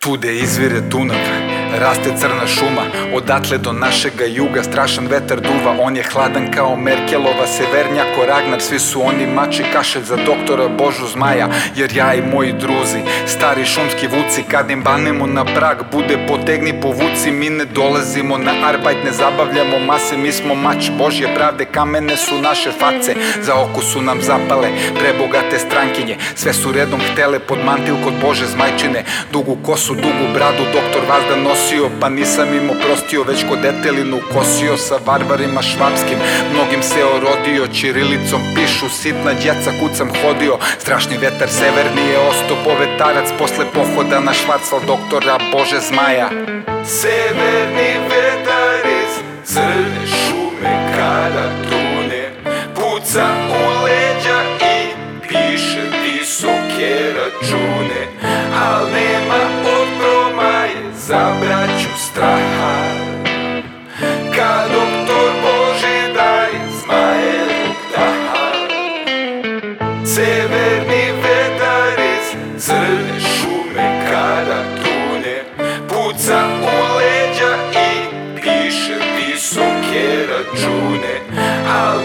Tude izvire Dunav, raste crna šuma. Odatle do našega juga strašan vetar duva. On je hladan kao Merkelova severnjako Ragnar Svi su oni mači kašelj za doktora Božu Zmaja Jer ja i moji druzi, stari šumski vuci Kad im banemo na prag, bude potegni povuci Mi ne dolazimo na arbajt, ne zabavljamo mase Mi smo mač Božje pravde, kamene su naše face. Za oko su nam zapale prebogate strankinje Sve su redom htele pod mantil kod Bože zmajčine. Dugu kosu, dugu bradu, doktor Vazda nosio Pa nisam im oprostio, već kod detelinu kosio Sa varvarima švapskim, mnogim se orodio Čirilicom pišu, sitna djeca kucam hodio. Strašni vetar severni je osto povetarac Posle pohoda na švarcal doktora Bože Zmaja. Severni vetar iz crne šume kada tune Puca u leđa i piše visoke račune Al nema straha. Kad doktor Bože daje zmajenog daha Severni vetar iz crne šume kada tune Puca u leđa i piše visoke račune. Al